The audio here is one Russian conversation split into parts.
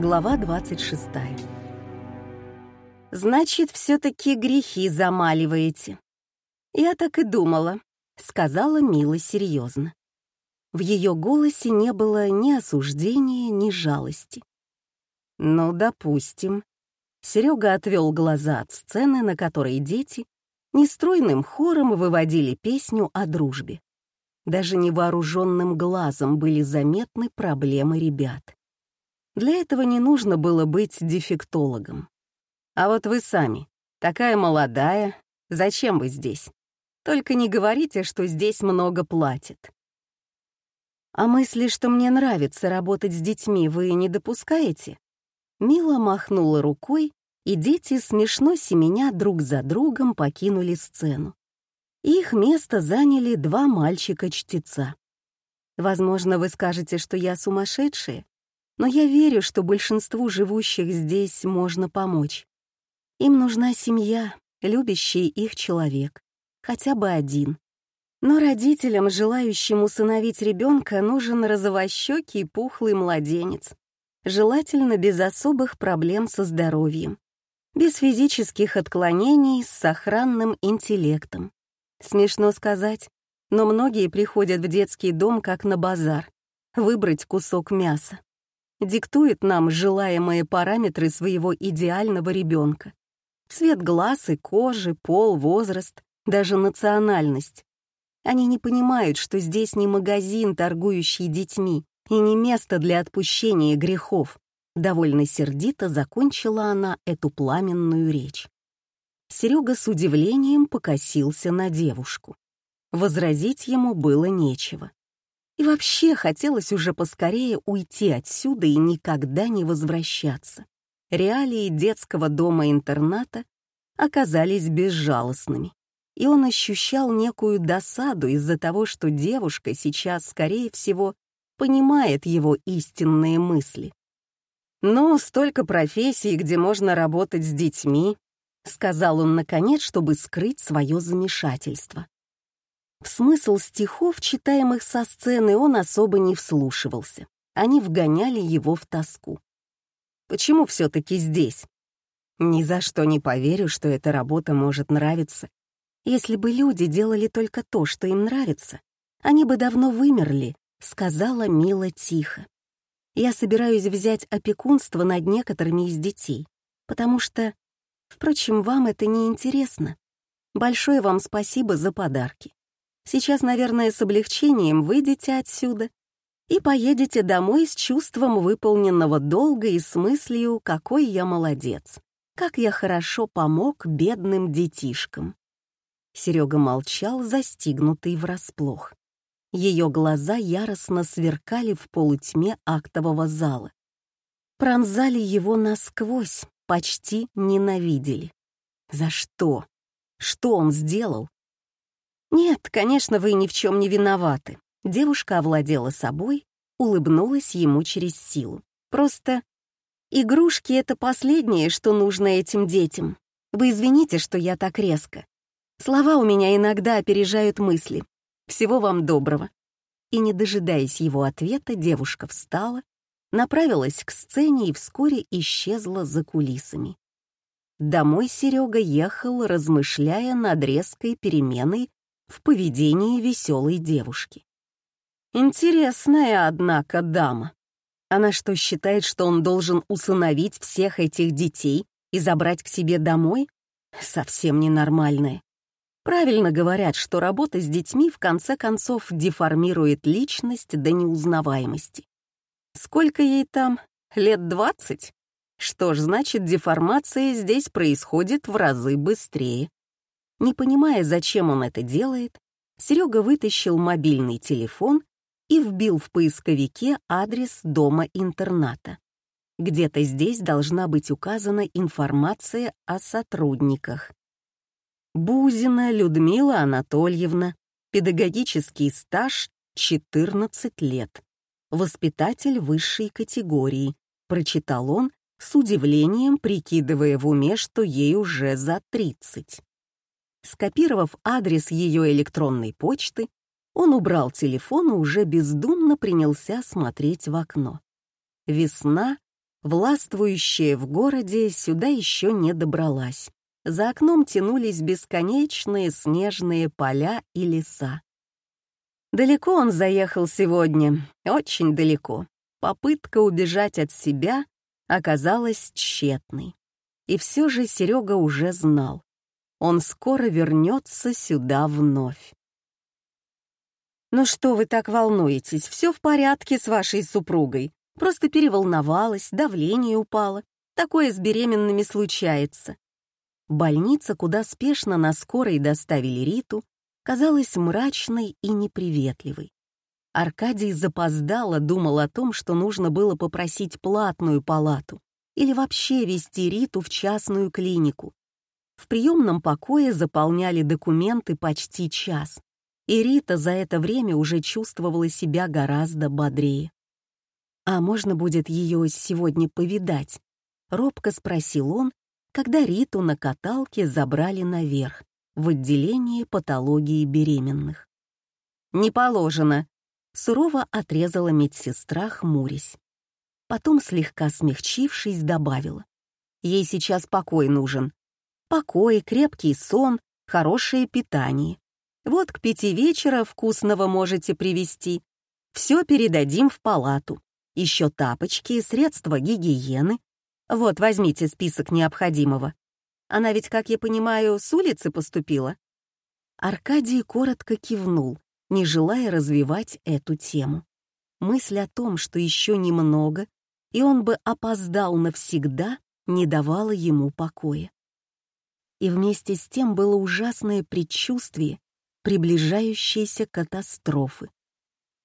Глава 26. «Значит, все-таки грехи замаливаете». «Я так и думала», — сказала Мила серьезно. В ее голосе не было ни осуждения, ни жалости. «Ну, допустим». Серега отвел глаза от сцены, на которой дети нестройным хором выводили песню о дружбе. Даже невооруженным глазом были заметны проблемы ребят. Для этого не нужно было быть дефектологом. А вот вы сами, такая молодая, зачем вы здесь? Только не говорите, что здесь много платят. А мысли, что мне нравится работать с детьми, вы не допускаете? Мила махнула рукой, и дети, смешно семеня друг за другом, покинули сцену. Их место заняли два мальчика-чтеца. Возможно, вы скажете, что я сумасшедшая, но я верю, что большинству живущих здесь можно помочь. Им нужна семья, любящий их человек, хотя бы один. Но родителям, желающим усыновить ребенка, нужен розовощекий пухлый младенец, желательно без особых проблем со здоровьем, без физических отклонений, с сохранным интеллектом. Смешно сказать, но многие приходят в детский дом как на базар, выбрать кусок мяса диктует нам желаемые параметры своего идеального ребенка. Цвет глаз и кожи, пол, возраст, даже национальность. Они не понимают, что здесь не магазин, торгующий детьми, и не место для отпущения грехов. Довольно сердито закончила она эту пламенную речь. Серега с удивлением покосился на девушку. Возразить ему было нечего. И вообще хотелось уже поскорее уйти отсюда и никогда не возвращаться. Реалии детского дома-интерната оказались безжалостными, и он ощущал некую досаду из-за того, что девушка сейчас, скорее всего, понимает его истинные мысли. «Ну, столько профессий, где можно работать с детьми», — сказал он наконец, чтобы скрыть свое замешательство. В смысл стихов, читаемых со сцены, он особо не вслушивался. Они вгоняли его в тоску. Почему все-таки здесь? Ни за что не поверю, что эта работа может нравиться. Если бы люди делали только то, что им нравится, они бы давно вымерли, сказала Мила тихо. Я собираюсь взять опекунство над некоторыми из детей, потому что, впрочем, вам это не интересно. Большое вам спасибо за подарки. Сейчас, наверное, с облегчением выйдете отсюда и поедете домой с чувством выполненного долга и с мыслью, какой я молодец, как я хорошо помог бедным детишкам. Серега молчал, застигнутый врасплох. Ее глаза яростно сверкали в полутьме актового зала. Пронзали его насквозь, почти ненавидели. За что? Что он сделал? «Нет, конечно, вы ни в чем не виноваты». Девушка овладела собой, улыбнулась ему через силу. «Просто игрушки — это последнее, что нужно этим детям. Вы извините, что я так резко. Слова у меня иногда опережают мысли. Всего вам доброго». И, не дожидаясь его ответа, девушка встала, направилась к сцене и вскоре исчезла за кулисами. Домой Серега ехал, размышляя над резкой переменой в поведении веселой девушки. Интересная, однако, дама. Она что, считает, что он должен усыновить всех этих детей и забрать к себе домой? Совсем ненормальная. Правильно говорят, что работа с детьми в конце концов деформирует личность до неузнаваемости. Сколько ей там? Лет двадцать? Что ж, значит, деформация здесь происходит в разы быстрее. Не понимая, зачем он это делает, Серега вытащил мобильный телефон и вбил в поисковике адрес дома-интерната. Где-то здесь должна быть указана информация о сотрудниках. Бузина Людмила Анатольевна, педагогический стаж 14 лет, воспитатель высшей категории, прочитал он, с удивлением прикидывая в уме, что ей уже за 30. Скопировав адрес ее электронной почты, он убрал телефон и уже бездумно принялся смотреть в окно. Весна Властвующая в городе сюда еще не добралась. За окном тянулись бесконечные снежные поля и леса. Далеко он заехал сегодня, очень далеко. Попытка убежать от себя оказалась тщетной. И все же Серега уже знал. Он скоро вернется сюда вновь. «Ну что вы так волнуетесь? Все в порядке с вашей супругой. Просто переволновалась, давление упало. Такое с беременными случается. Больница, куда спешно на скорой доставили Риту, казалась мрачной и неприветливой. Аркадий запоздало думал о том, что нужно было попросить платную палату или вообще вести Риту в частную клинику. В приемном покое заполняли документы почти час, и Рита за это время уже чувствовала себя гораздо бодрее. «А можно будет ее сегодня повидать?» — робко спросил он, когда Риту на каталке забрали наверх, в отделение патологии беременных. «Не положено», — сурово отрезала медсестра, хмурясь. Потом, слегка смягчившись, добавила. «Ей сейчас покой нужен. Покой, крепкий сон, хорошее питание. Вот к пяти вечера вкусного можете привезти. Все передадим в палату. Еще тапочки, средства гигиены, вот, возьмите список необходимого. Она ведь, как я понимаю, с улицы поступила?» Аркадий коротко кивнул, не желая развивать эту тему. Мысль о том, что еще немного, и он бы опоздал навсегда, не давала ему покоя. И вместе с тем было ужасное предчувствие приближающейся катастрофы.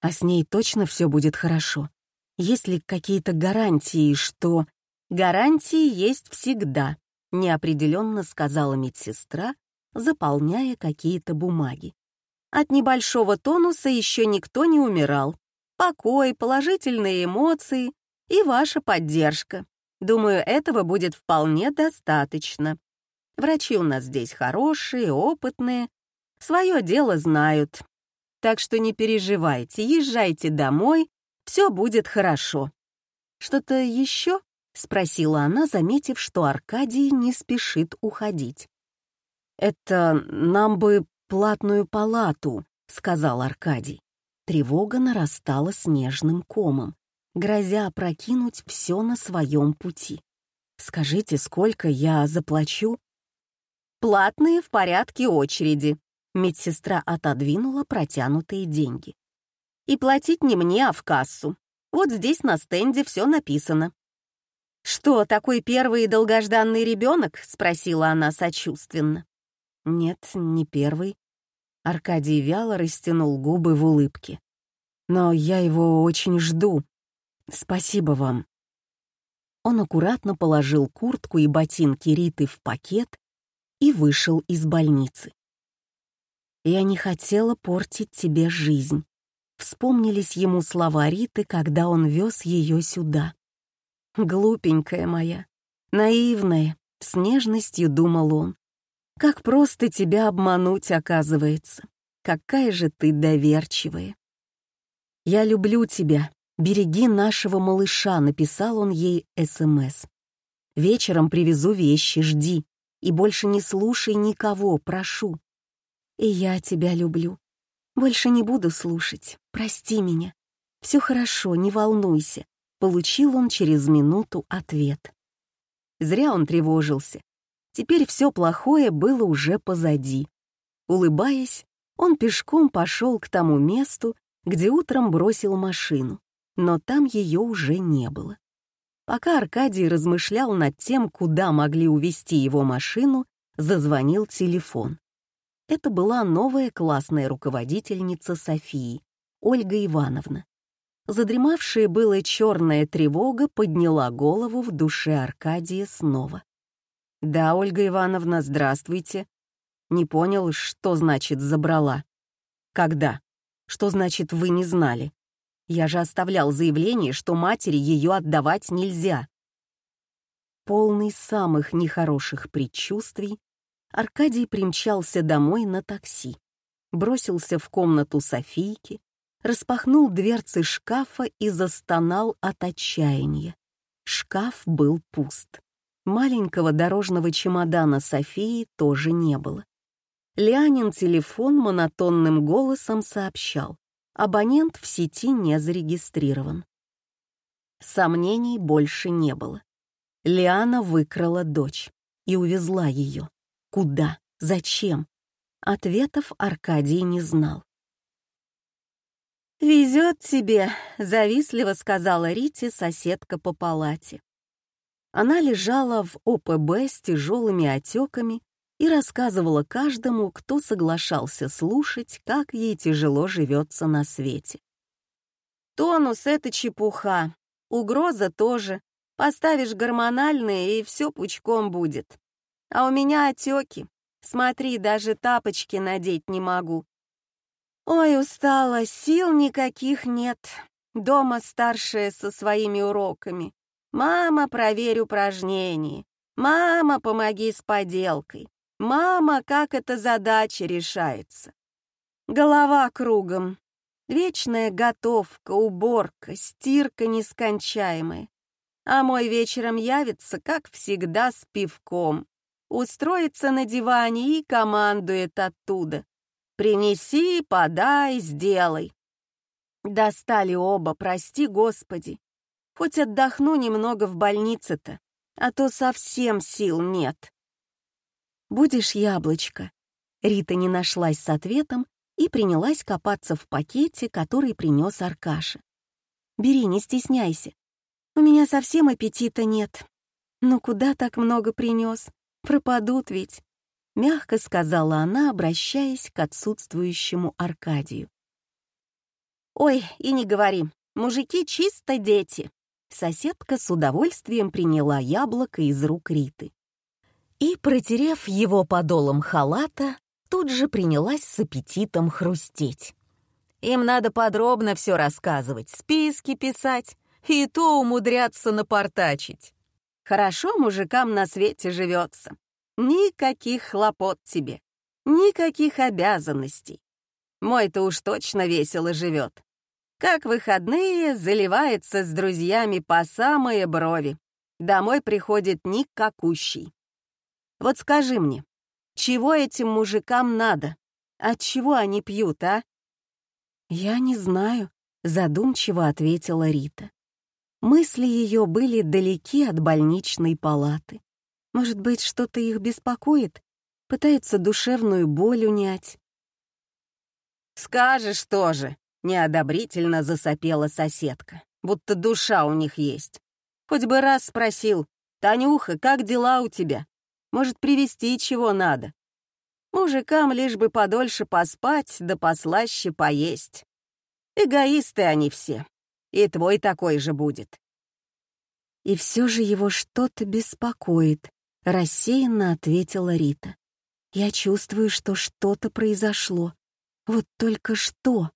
А с ней точно все будет хорошо. Есть ли какие-то гарантии, что «Гарантии есть всегда», — неопределенно сказала медсестра, заполняя какие-то бумаги. От небольшого тонуса еще никто не умирал. Покой, положительные эмоции и ваша поддержка. Думаю, этого будет вполне достаточно. Врачи у нас здесь хорошие, опытные, свое дело знают. Так что не переживайте, езжайте домой, все будет хорошо. Что-то еще? — спросила она, заметив, что Аркадий не спешит уходить. «Это нам бы платную палату», — сказал Аркадий. Тревога нарастала снежным комом, грозя опрокинуть все на своем пути. «Скажите, сколько я заплачу?» «Платные в порядке очереди», — медсестра отодвинула протянутые деньги. «И платить не мне, а в кассу. Вот здесь на стенде все написано. «Что, такой первый долгожданный ребенок?» — спросила она сочувственно. «Нет, не первый». Аркадий вяло растянул губы в улыбке. «Но я его очень жду. Спасибо вам». Он аккуратно положил куртку и ботинки Риты в пакет и вышел из больницы. «Я не хотела портить тебе жизнь», — вспомнились ему слова Риты, когда он вез ее сюда. Глупенькая моя, наивная, с нежностью думал он. Как просто тебя обмануть, оказывается. Какая же ты доверчивая. «Я люблю тебя. Береги нашего малыша», — написал он ей СМС. «Вечером привезу вещи, жди. И больше не слушай никого, прошу. И я тебя люблю. Больше не буду слушать. Прости меня. Все хорошо, не волнуйся получил он через минуту ответ. Зря он тревожился. Теперь все плохое было уже позади. Улыбаясь, он пешком пошел к тому месту, где утром бросил машину, но там ее уже не было. Пока Аркадий размышлял над тем, куда могли увезти его машину, зазвонил телефон. Это была новая классная руководительница Софии, Ольга Ивановна. Задремавшая была черная тревога подняла голову в душе Аркадия снова. «Да, Ольга Ивановна, здравствуйте». Не понял, что значит «забрала». «Когда? Что значит «вы не знали»? Я же оставлял заявление, что матери ее отдавать нельзя». Полный самых нехороших предчувствий, Аркадий примчался домой на такси, бросился в комнату Софийки, распахнул дверцы шкафа и застонал от отчаяния. Шкаф был пуст. Маленького дорожного чемодана Софии тоже не было. Лианин телефон монотонным голосом сообщал. Абонент в сети не зарегистрирован. Сомнений больше не было. Лиана выкрала дочь и увезла ее. Куда? Зачем? Ответов Аркадий не знал. «Везет тебе», — завистливо сказала Рите соседка по палате. Она лежала в ОПБ с тяжелыми отеками и рассказывала каждому, кто соглашался слушать, как ей тяжело живется на свете. «Тонус — это чепуха, угроза тоже. Поставишь гормональные, и все пучком будет. А у меня отеки. Смотри, даже тапочки надеть не могу. Ой, устала, сил никаких нет. Дома старшая со своими уроками. Мама, проверь упражнения. Мама, помоги с поделкой. Мама, как эта задача решается. Голова кругом. Вечная готовка, уборка, стирка нескончаемая. А мой вечером явится, как всегда, с пивком. Устроится на диване и командует оттуда. Принеси, подай, сделай. Достали оба, прости, Господи. Хоть отдохну немного в больнице-то, а то совсем сил нет. Будешь яблочко? Рита не нашлась с ответом и принялась копаться в пакете, который принес Аркаша. Бери, не стесняйся. У меня совсем аппетита нет. Ну куда так много принес? Пропадут ведь. — мягко сказала она, обращаясь к отсутствующему Аркадию. «Ой, и не говори, мужики чисто дети!» Соседка с удовольствием приняла яблоко из рук Риты. И, протерев его подолом халата, тут же принялась с аппетитом хрустеть. Им надо подробно все рассказывать, списки писать, и то умудряться напортачить. Хорошо мужикам на свете живется. Никаких хлопот тебе, никаких обязанностей. Мой-то уж точно весело живет. Как выходные заливается с друзьями по самые брови. Домой приходит никакущий. Вот скажи мне, чего этим мужикам надо? От чего они пьют, а? Я не знаю, задумчиво ответила Рита. Мысли ее были далеки от больничной палаты. Может быть, что-то их беспокоит? Пытается душевную боль унять? «Скажешь тоже», — неодобрительно засопела соседка, будто душа у них есть. Хоть бы раз спросил, «Танюха, как дела у тебя? Может, привезти чего надо?» Мужикам лишь бы подольше поспать, да послаще поесть. Эгоисты они все. И твой такой же будет. И все же его что-то беспокоит, — рассеянно ответила Рита. «Я чувствую, что что-то произошло. Вот только что!»